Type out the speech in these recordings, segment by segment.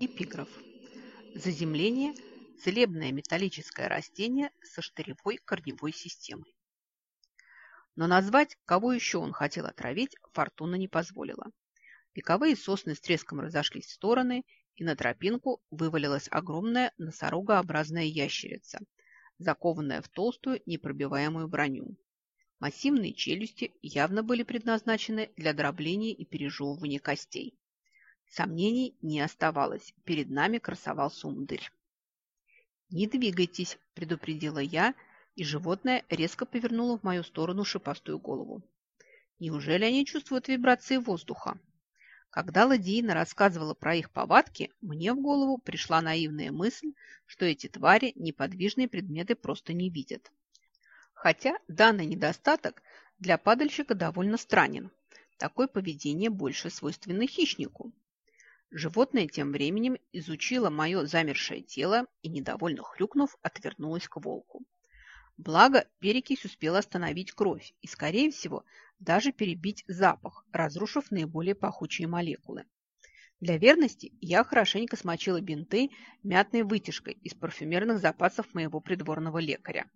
Эпиграф. Заземление – целебное металлическое растение со штыревой корневой системой. Но назвать, кого еще он хотел отравить, Фортуна не позволила. Вековые сосны с треском разошлись в стороны, и на тропинку вывалилась огромная носорогообразная ящерица, закованная в толстую непробиваемую броню. Массивные челюсти явно были предназначены для дробления и пережевывания костей. Сомнений не оставалось. Перед нами красовался умдырь. «Не двигайтесь», – предупредила я, и животное резко повернуло в мою сторону шипастую голову. Неужели они чувствуют вибрации воздуха? Когда Ладиина рассказывала про их повадки, мне в голову пришла наивная мысль, что эти твари неподвижные предметы просто не видят. Хотя данный недостаток для падальщика довольно странен. Такое поведение больше свойственно хищнику. Животное тем временем изучило мое замершее тело и, недовольно хрюкнув, отвернулось к волку. Благо, перекись успела остановить кровь и, скорее всего, даже перебить запах, разрушив наиболее пахучие молекулы. Для верности я хорошенько смочила бинты мятной вытяжкой из парфюмерных запасов моего придворного лекаря.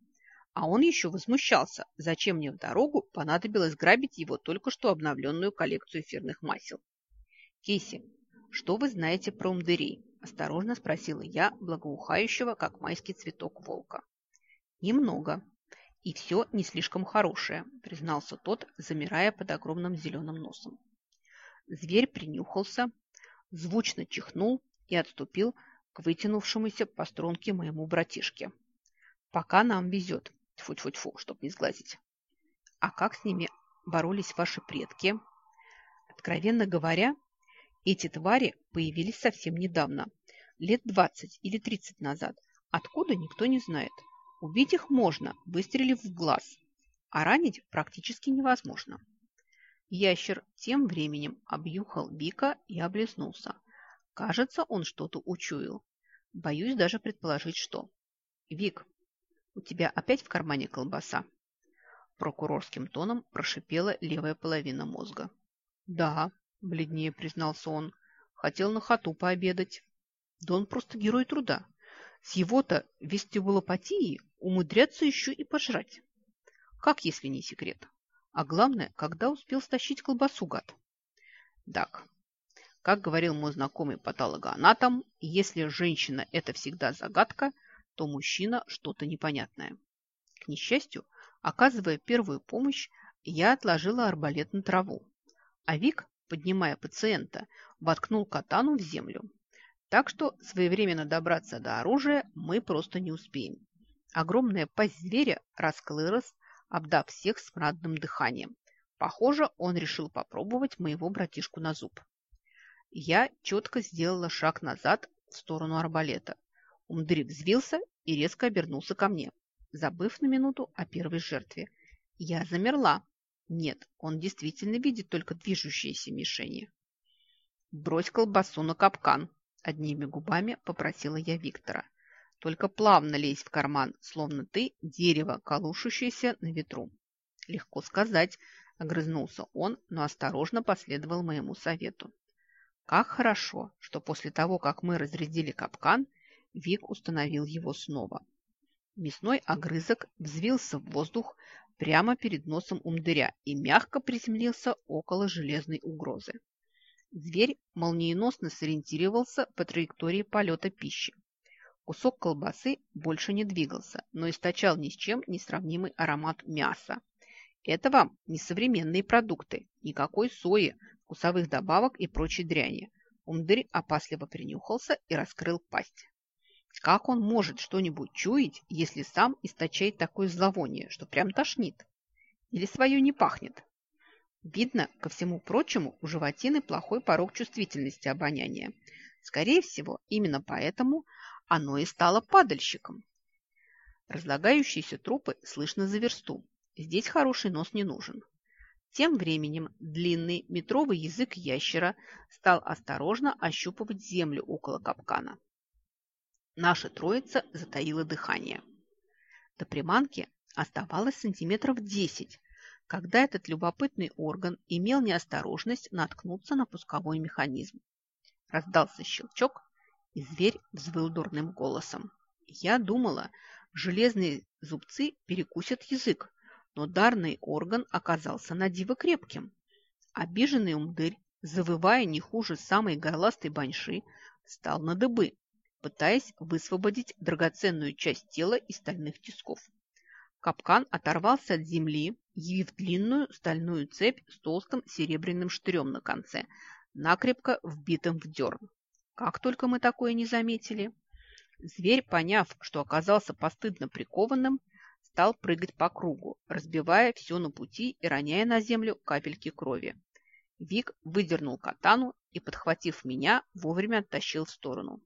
А он еще возмущался, зачем мне в дорогу понадобилось грабить его только что обновленную коллекцию эфирных масел. «Кейси, «Что вы знаете про умдырей?» – осторожно спросила я благоухающего, как майский цветок волка. «Немного. И все не слишком хорошее», – признался тот, замирая под огромным зеленым носом. Зверь принюхался, звучно чихнул и отступил к вытянувшемуся по струнке моему братишке. «Пока нам везет. Тьфу-тьфу-тьфу, чтоб не сглазить. А как с ними боролись ваши предки?» Откровенно говоря, эти твари появились совсем недавно, лет 20 или 30 назад. Откуда, никто не знает. Убить их можно, выстрелив в глаз, а ранить практически невозможно. Ящер тем временем объюхал Бика и облизнулся. Кажется, он что-то учуял. Боюсь даже предположить, что. «Вик, у тебя опять в кармане колбаса?» Прокурорским тоном прошипела левая половина мозга. «Да», бледнее признался он. Хотел на хату пообедать. Да он просто герой труда. С его-то вестибулопатией умудряться еще и пожрать. Как, если не секрет? А главное, когда успел стащить колбасу, гад? Так, как говорил мой знакомый патологоанатом, если женщина – это всегда загадка, то мужчина – что-то непонятное. К несчастью, оказывая первую помощь, я отложила арбалет на траву. А Вик поднимая пациента, воткнул катану в землю. Так что своевременно добраться до оружия мы просто не успеем. Огромная пасть зверя раскрылась, обдав всех смрадным дыханием. Похоже, он решил попробовать моего братишку на зуб. Я четко сделала шаг назад в сторону арбалета. Умдрик взвился и резко обернулся ко мне, забыв на минуту о первой жертве. Я замерла, нет, он действительно видит только движущиеся мишени. «Брось колбасу на капкан», – одними губами попросила я Виктора. «Только плавно лезь в карман, словно ты дерево, колушущееся на ветру». «Легко сказать», – огрызнулся он, но осторожно последовал моему совету. Как хорошо, что после того, как мы разрядили капкан, Вик установил его снова. Мясной огрызок взвился в воздух, прямо перед носом умдыря и мягко приземлился около железной угрозы. Зверь молниеносно сориентировался по траектории полета пищи. Кусок колбасы больше не двигался, но источал ни с чем не сравнимый аромат мяса. Это вам не современные продукты, никакой сои, вкусовых добавок и прочей дряни. Умдырь опасливо принюхался и раскрыл пасть. Как он может что-нибудь чуять, если сам источает такое зловоние, что прям тошнит? Или свое не пахнет? Видно, ко всему прочему, у животины плохой порог чувствительности обоняния. Скорее всего, именно поэтому оно и стало падальщиком. Разлагающиеся трупы слышно за версту. Здесь хороший нос не нужен. Тем временем длинный метровый язык ящера стал осторожно ощупывать землю около капкана. Наша троица затаила дыхание. До приманки оставалось сантиметров десять, когда этот любопытный орган имел неосторожность наткнуться на пусковой механизм. Раздался щелчок, И зверь взвыл дурным голосом. Я думала, железные зубцы перекусят язык, но дарный орган оказался на диво крепким. Обиженный умдырь, завывая не хуже самой горластой баньши, встал на дыбы, пытаясь высвободить драгоценную часть тела из стальных тисков. Капкан оторвался от земли, явив длинную стальную цепь с толстым серебряным штырем на конце, накрепко вбитым в дерн. Как только мы такое не заметили. Зверь, поняв, что оказался постыдно прикованным, стал прыгать по кругу, разбивая все на пути и роняя на землю капельки крови. Вик выдернул катану и, подхватив меня, вовремя оттащил в сторону.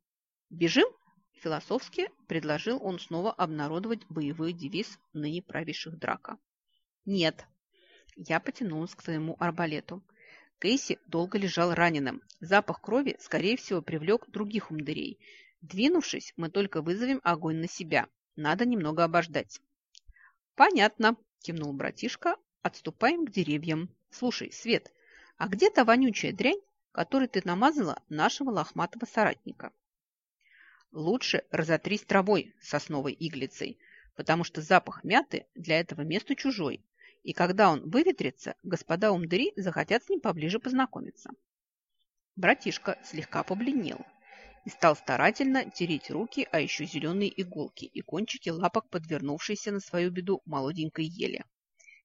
«Бежим?» – философски предложил он снова обнародовать боевой девиз ныне правивших драка. «Нет». Я потянулась к своему арбалету. Кейси долго лежал раненым. Запах крови, скорее всего, привлек других умдырей. Двинувшись, мы только вызовем огонь на себя. Надо немного обождать. «Понятно», – кивнул братишка. «Отступаем к деревьям. Слушай, Свет, а где та вонючая дрянь, которой ты намазала нашего лохматого соратника?» «Лучше разотрись травой сосновой иглицей, потому что запах мяты для этого места чужой, и когда он выветрится, господа умдыри захотят с ним поближе познакомиться». Братишка слегка побледнел и стал старательно тереть руки, а еще зеленые иголки и кончики лапок, подвернувшейся на свою беду молоденькой ели.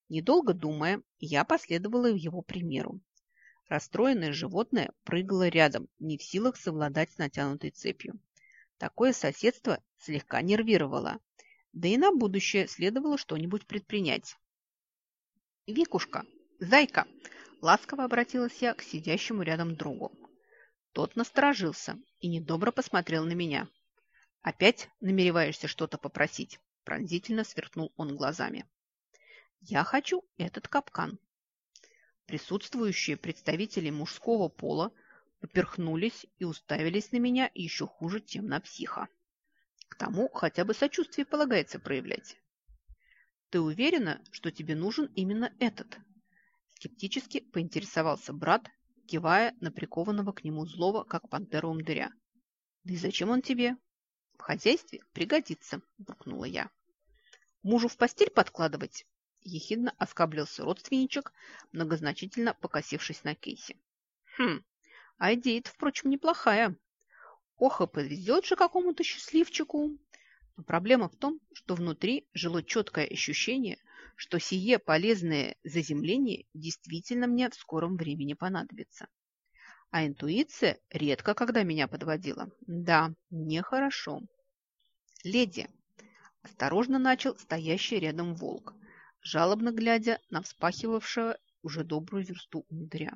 Недолго думая, я последовала его примеру. Расстроенное животное прыгало рядом, не в силах совладать с натянутой цепью. Такое соседство слегка нервировало, да и на будущее следовало что-нибудь предпринять. «Викушка, зайка!» – ласково обратилась я к сидящему рядом другу. Тот насторожился и недобро посмотрел на меня. «Опять намереваешься что-то попросить?» Пронзительно сверкнул он глазами. «Я хочу этот капкан». Присутствующие представители мужского пола поперхнулись и уставились на меня еще хуже, чем на психа. К тому хотя бы сочувствие полагается проявлять. «Ты уверена, что тебе нужен именно этот?» Скептически поинтересовался брат, кивая на прикованного к нему злого, как пантера умдыря. «Да и зачем он тебе?» «В хозяйстве пригодится», – буркнула я. «Мужу в постель подкладывать?» – ехидно оскаблился родственничек, многозначительно покосившись на Кейси. «Хм, а идея впрочем, неплохая. Ох, и повезет же какому-то счастливчику!» Но проблема в том, что внутри жило четкое ощущение, что сие полезное заземление действительно мне в скором времени понадобится. А интуиция редко когда меня подводила. Да, нехорошо. Леди, осторожно начал стоящий рядом волк, жалобно глядя на вспахивавшего уже добрую версту умудря.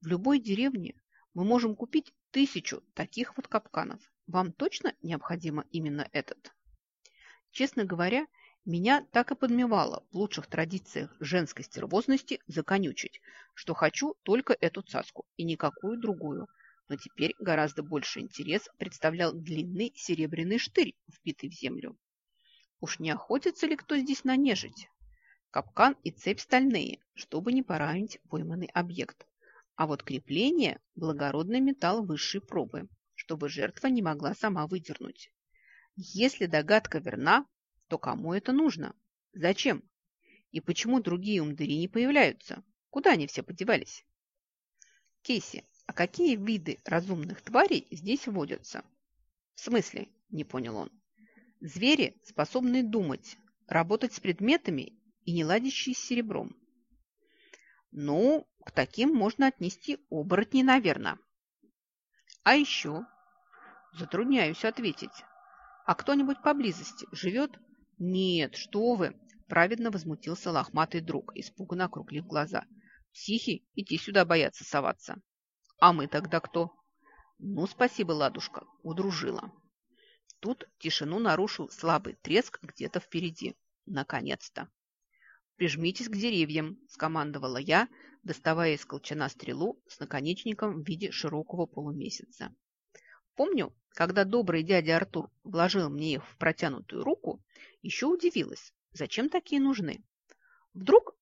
В любой деревне мы можем купить тысячу таких вот капканов. Вам точно необходимо именно этот? Честно говоря, меня так и подмевало в лучших традициях женской стервозности законючить, что хочу только эту цаску и никакую другую. Но теперь гораздо больше интерес представлял длинный серебряный штырь, вбитый в землю. Уж не охотится ли кто здесь на нежить? Капкан и цепь стальные, чтобы не поранить пойманный объект. А вот крепление – благородный металл высшей пробы, чтобы жертва не могла сама выдернуть. Если догадка верна, то кому это нужно? Зачем? И почему другие умдыри не появляются? Куда они все подевались? Кейси, а какие виды разумных тварей здесь водятся? В смысле? Не понял он. Звери, способные думать, работать с предметами и не ладящие с серебром. Ну, к таким можно отнести оборотни, наверное. А еще? Затрудняюсь ответить. А кто-нибудь поблизости живет? «Нет, что вы!» – праведно возмутился лохматый друг, испуганно округлив глаза. «Психи идти сюда боятся соваться». «А мы тогда кто?» «Ну, спасибо, ладушка, удружила». Тут тишину нарушил слабый треск где-то впереди. Наконец-то. «Прижмитесь к деревьям», – скомандовала я, доставая из колчана стрелу с наконечником в виде широкого полумесяца. Помню, когда добрый дядя Артур вложил мне их в протянутую руку, еще удивилась, зачем такие нужны. Вдруг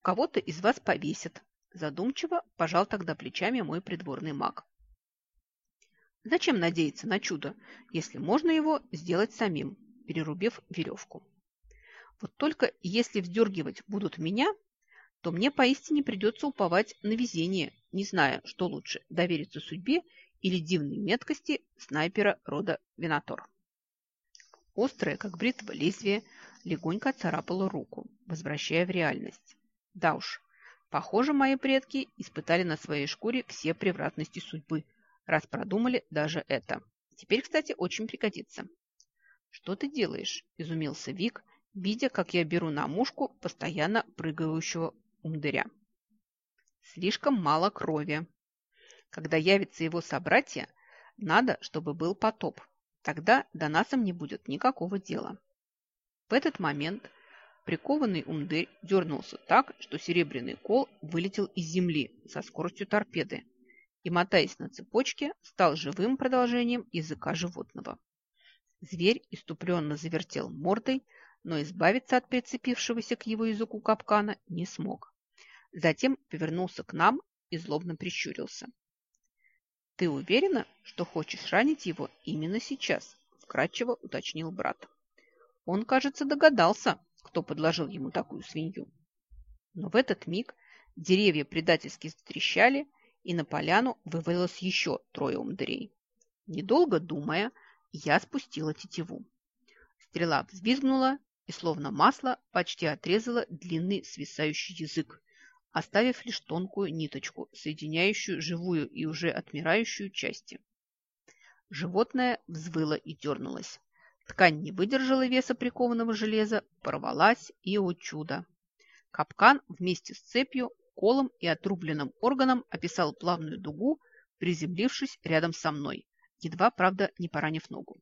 кого-то из вас повесят. Задумчиво пожал тогда плечами мой придворный маг. Зачем надеяться на чудо, если можно его сделать самим, перерубив веревку? Вот только если вздергивать будут меня, то мне поистине придется уповать на везение, не зная, что лучше – довериться судьбе или дивной меткости снайпера рода Винатор. Острое, как бритва лезвие, легонько царапало руку, возвращая в реальность. Да уж, похоже, мои предки испытали на своей шкуре все превратности судьбы, раз продумали даже это. Теперь, кстати, очень пригодится. «Что ты делаешь?» – изумился Вик, видя, как я беру на мушку постоянно прыгающего умдыря. «Слишком мало крови. Когда явится его собратья, надо, чтобы был потоп. Тогда до нас им не будет никакого дела». В этот момент прикованный умдырь дернулся так, что серебряный кол вылетел из земли со скоростью торпеды и, мотаясь на цепочке, стал живым продолжением языка животного. Зверь иступленно завертел мордой, но избавиться от прицепившегося к его языку капкана не смог. Затем повернулся к нам и злобно прищурился. «Ты уверена, что хочешь ранить его именно сейчас?» – вкратчиво уточнил брат. Он, кажется, догадался, кто подложил ему такую свинью. Но в этот миг деревья предательски затрещали, и на поляну вывалилось еще трое умдырей. Недолго думая, я спустила тетиву. Стрела взвизгнула и, словно масло, почти отрезала длинный свисающий язык, оставив лишь тонкую ниточку, соединяющую живую и уже отмирающую части. Животное взвыло и дернулось. Ткань не выдержала веса прикованного железа, порвалась, и, о чудо! Капкан вместе с цепью, колом и отрубленным органом описал плавную дугу, приземлившись рядом со мной, едва, правда, не поранив ногу.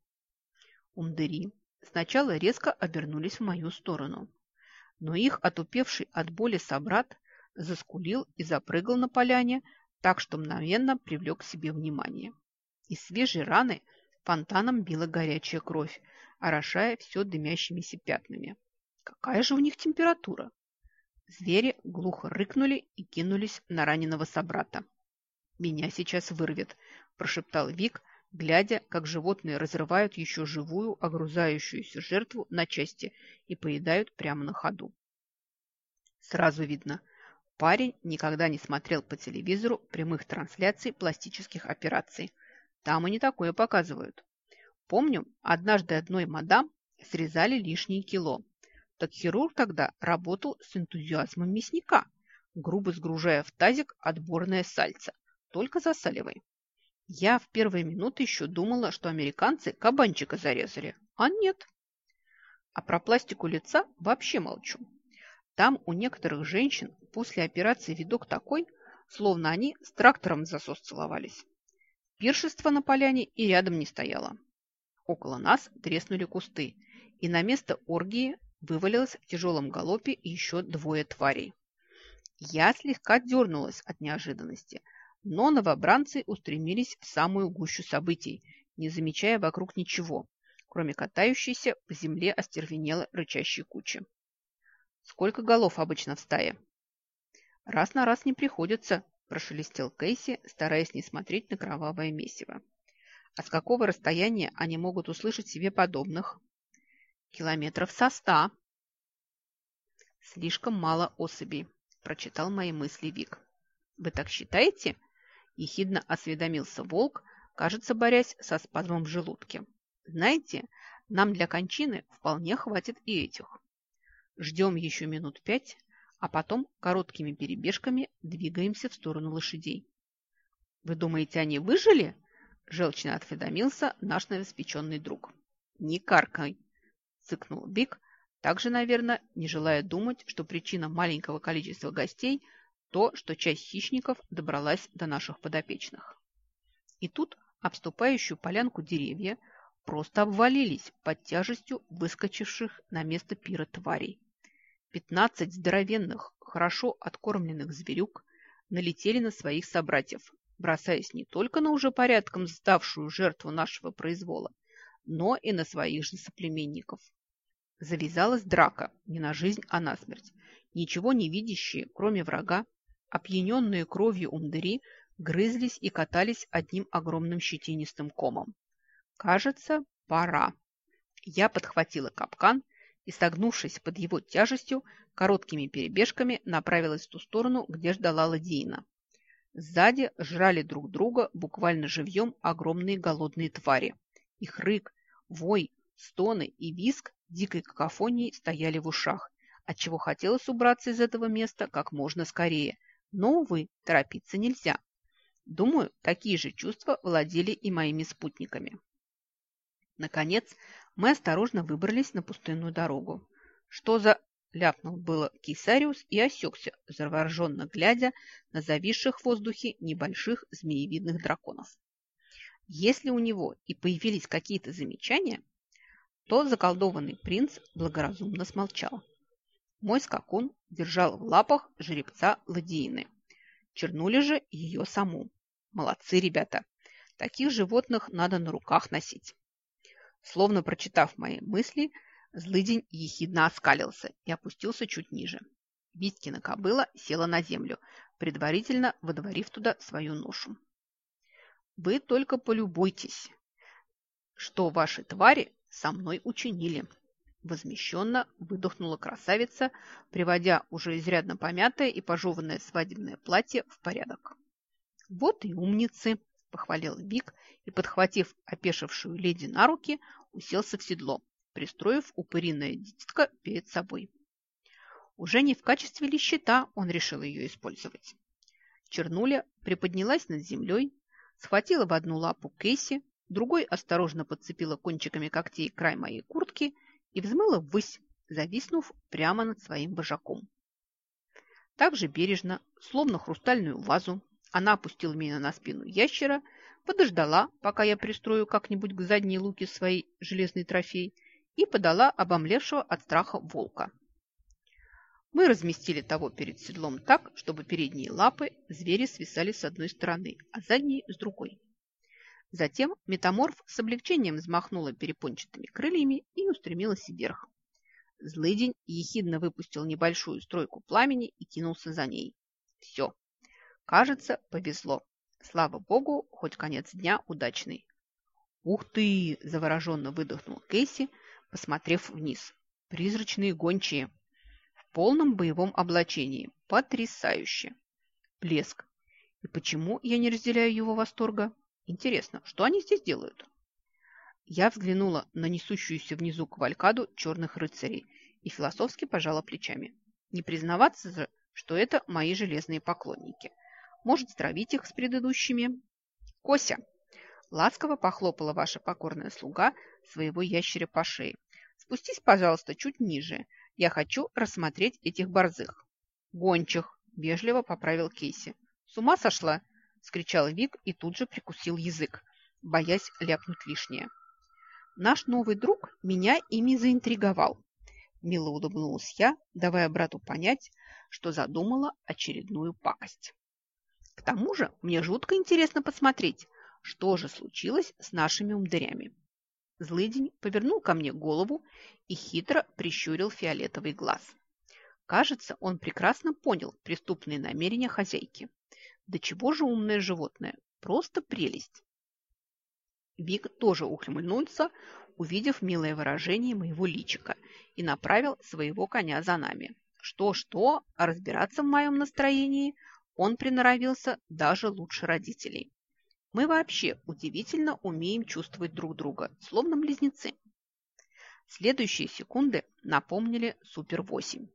Умдыри сначала резко обернулись в мою сторону, но их отупевший от боли собрат заскулил и запрыгал на поляне, так что мгновенно привлек к себе внимание. Из свежей раны фонтаном била горячая кровь, орошая все дымящимися пятнами. Какая же у них температура? Звери глухо рыкнули и кинулись на раненого собрата. «Меня сейчас вырвет», – прошептал Вик, глядя, как животные разрывают еще живую, огрузающуюся жертву на части и поедают прямо на ходу. Сразу видно, парень никогда не смотрел по телевизору прямых трансляций пластических операций. Там и не такое показывают. Помню, однажды одной мадам срезали лишние кило. Так хирург тогда работал с энтузиазмом мясника, грубо сгружая в тазик отборное сальце. Только засаливай. Я в первые минуты еще думала, что американцы кабанчика зарезали, а нет. А про пластику лица вообще молчу. Там у некоторых женщин после операции видок такой, словно они с трактором засос целовались. Пиршество на поляне и рядом не стояло. Около нас треснули кусты, и на место оргии вывалилось в тяжелом галопе еще двое тварей. Я слегка дернулась от неожиданности – но новобранцы устремились в самую гущу событий, не замечая вокруг ничего, кроме катающейся по земле остервенело рычащей кучи. «Сколько голов обычно в стае?» «Раз на раз не приходится», – прошелестел Кейси, стараясь не смотреть на кровавое месиво. «А с какого расстояния они могут услышать себе подобных?» «Километров со ста». «Слишком мало особей», – прочитал мои мысли Вик. «Вы так считаете?» Ехидно осведомился волк, кажется, борясь со спазмом в желудке. Знаете, нам для кончины вполне хватит и этих. Ждем еще минут пять, а потом короткими перебежками двигаемся в сторону лошадей. Вы думаете, они выжили? Желчно осведомился наш новоспеченный друг. Не каркай, цыкнул Бик, также, наверное, не желая думать, что причина маленького количества гостей – то, что часть хищников добралась до наших подопечных. И тут обступающую полянку деревья просто обвалились под тяжестью выскочивших на место пира тварей. Пятнадцать здоровенных, хорошо откормленных зверюк налетели на своих собратьев, бросаясь не только на уже порядком сдавшую жертву нашего произвола, но и на своих же соплеменников. Завязалась драка, не на жизнь, а на смерть. Ничего не видящие, кроме врага, Опьяненные кровью умдыри грызлись и катались одним огромным щетинистым комом. Кажется, пора. Я подхватила капкан и, согнувшись под его тяжестью, короткими перебежками направилась в ту сторону, где ждала ладейна. Сзади жрали друг друга буквально живьем огромные голодные твари. Их рык, вой, стоны и виск дикой какофонией стояли в ушах, отчего хотелось убраться из этого места как можно скорее. Но, увы, торопиться нельзя. Думаю, такие же чувства владели и моими спутниками. Наконец, мы осторожно выбрались на пустынную дорогу. Что за... ляпнул было Кисариус и осекся, завороженно глядя на зависших в воздухе небольших змеевидных драконов. Если у него и появились какие-то замечания, то заколдованный принц благоразумно смолчал. Мой скакун держал в лапах жеребца ладьины. Чернули же ее саму. Молодцы, ребята. Таких животных надо на руках носить. Словно прочитав мои мысли, злыдень ехидно оскалился и опустился чуть ниже. Виткина кобыла села на землю, предварительно водворив туда свою ношу. Вы только полюбуйтесь, что ваши твари со мной учинили. Возмещенно выдохнула красавица, приводя уже изрядно помятое и пожеванное свадебное платье в порядок. «Вот и умницы!» – похвалил Вик и, подхватив опешившую леди на руки, уселся в седло, пристроив упыриное дитятко перед собой. Уже не в качестве ли щита он решил ее использовать. Чернуля приподнялась над землей, схватила в одну лапу Кейси, другой осторожно подцепила кончиками когтей край моей куртки и взмыла ввысь, зависнув прямо над своим вожаком. Так же бережно, словно хрустальную вазу, она опустила меня на спину ящера, подождала, пока я пристрою как-нибудь к задней луке свой железный трофей, и подала обомлевшего от страха волка. Мы разместили того перед седлом так, чтобы передние лапы звери свисали с одной стороны, а задние – с другой. Затем метаморф с облегчением взмахнула перепончатыми крыльями и устремилась вверх. Злыдень ехидно выпустил небольшую стройку пламени и кинулся за ней. Все, Кажется, повезло. Слава богу, хоть конец дня удачный. «Ух ты!» – завороженно выдохнул Кейси, посмотрев вниз. «Призрачные гончие!» В полном боевом облачении. Потрясающе! Блеск. И почему я не разделяю его восторга? Интересно, что они здесь делают? Я взглянула на несущуюся внизу кавалькаду черных рыцарей и философски пожала плечами. Не признаваться же, что это мои железные поклонники. Может, стравить их с предыдущими. Кося, ласково похлопала ваша покорная слуга своего ящеря по шее. Спустись, пожалуйста, чуть ниже. Я хочу рассмотреть этих борзых. Гончих, вежливо поправил Кейси. С ума сошла? Скричал Вик и тут же прикусил язык, боясь ляпнуть лишнее. Наш новый друг меня ими заинтриговал. Мило улыбнулась я, давая брату понять, что задумала очередную пакость. К тому же мне жутко интересно посмотреть, что же случилось с нашими умдырями. Злыдень повернул ко мне голову и хитро прищурил фиолетовый глаз. Кажется, он прекрасно понял преступные намерения хозяйки. Да чего же умное животное? Просто прелесть. Вик тоже ухмыльнулся, увидев милое выражение моего личика, и направил своего коня за нами. Что-что, а разбираться в моем настроении он приноровился даже лучше родителей. Мы вообще удивительно умеем чувствовать друг друга, словно близнецы. Следующие секунды напомнили Супер-8.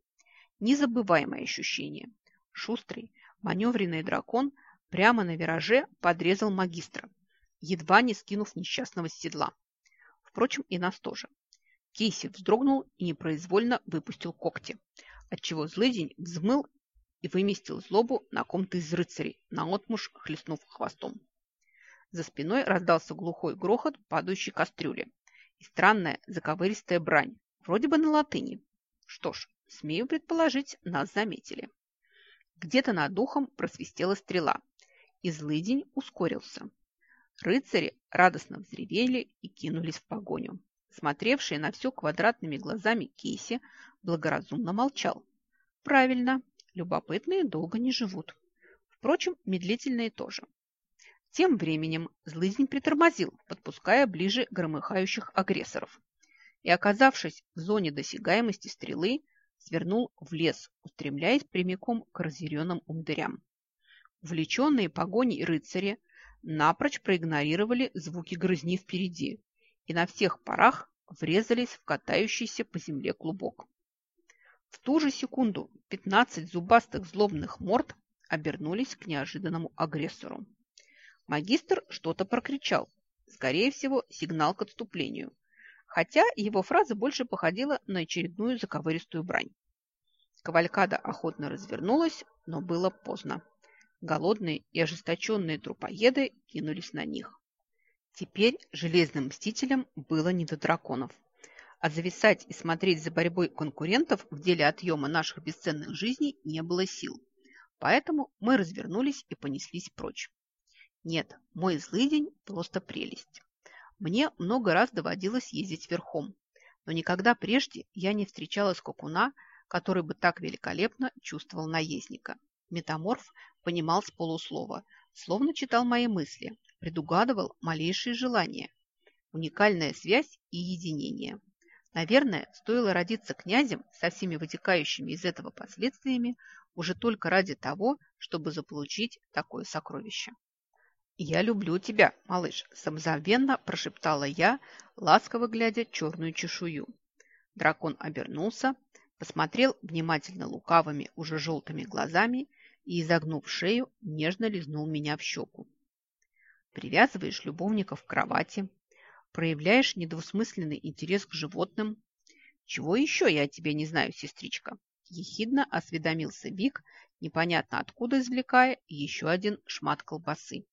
Незабываемое ощущение. Шустрый, маневренный дракон прямо на вираже подрезал магистра, едва не скинув несчастного с седла. Впрочем, и нас тоже. Кейси вздрогнул и непроизвольно выпустил когти, отчего злыдень взмыл и выместил злобу на ком-то из рыцарей, наотмуж хлестнув хвостом. За спиной раздался глухой грохот падающей кастрюли и странная заковыристая брань, вроде бы на латыни. Что ж, смею предположить, нас заметили. Где-то над духом просвистела стрела, и злыдень ускорился. Рыцари радостно взревели и кинулись в погоню. Смотревший на все квадратными глазами Кейси благоразумно молчал. Правильно, Любопытные долго не живут. Впрочем, медлительные тоже. Тем временем злызнь притормозил, подпуская ближе громыхающих агрессоров. И, оказавшись в зоне досягаемости стрелы, свернул в лес, устремляясь прямиком к разъяренным умдырям. Увлеченные погоней рыцари напрочь проигнорировали звуки грызни впереди и на всех парах врезались в катающийся по земле клубок. В ту же секунду пятнадцать зубастых злобных морд обернулись к неожиданному агрессору. Магистр что-то прокричал. Скорее всего, сигнал к отступлению. Хотя его фраза больше походила на очередную заковыристую брань. Кавалькада охотно развернулась, но было поздно. Голодные и ожесточенные трупоеды кинулись на них. Теперь железным мстителям было не до драконов. А зависать и смотреть за борьбой конкурентов в деле отъема наших бесценных жизней не было сил. Поэтому мы развернулись и понеслись прочь. Нет, мой злый день просто прелесть. Мне много раз доводилось ездить верхом, но никогда прежде я не встречала скакуна, который бы так великолепно чувствовал наездника. Метаморф понимал с полуслова, словно читал мои мысли, предугадывал малейшие желания. Уникальная связь и единение. Наверное, стоило родиться князем со всеми вытекающими из этого последствиями уже только ради того, чтобы заполучить такое сокровище. «Я люблю тебя, малыш», – самозабвенно прошептала я, ласково глядя черную чешую. Дракон обернулся, посмотрел внимательно лукавыми, уже желтыми глазами и, изогнув шею, нежно лизнул меня в щеку. «Привязываешь любовников к кровати, проявляешь недвусмысленный интерес к животным. Чего еще я о тебе не знаю, сестричка?» Ехидно осведомился Вик, непонятно откуда извлекая еще один шмат колбасы.